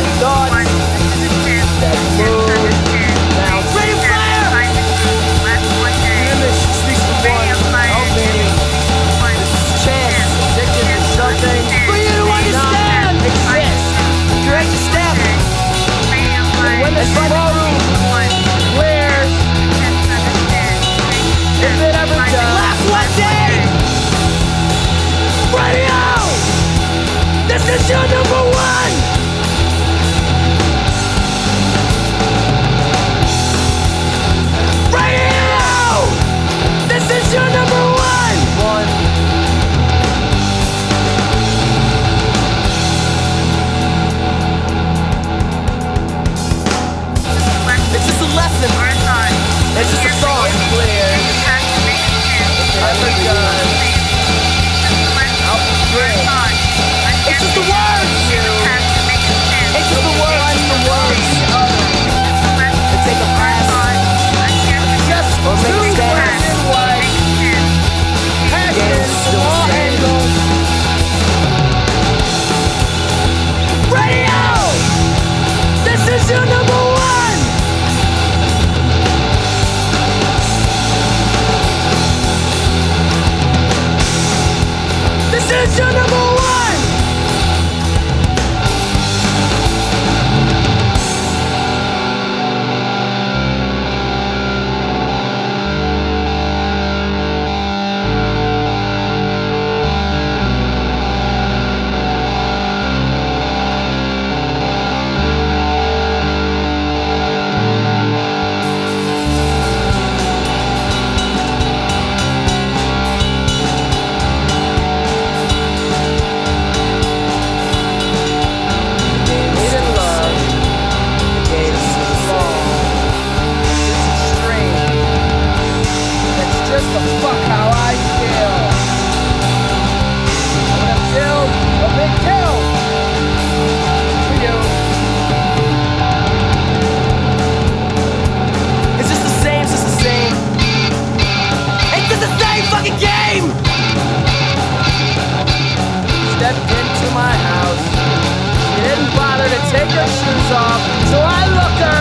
I thought your one. Just the fuck how I feel. I'm gonna build a big kill for you. It's just the same, it's just the same. It's just the same fucking game. Stepped into my house. She didn't bother to take her shoes off, so I looked her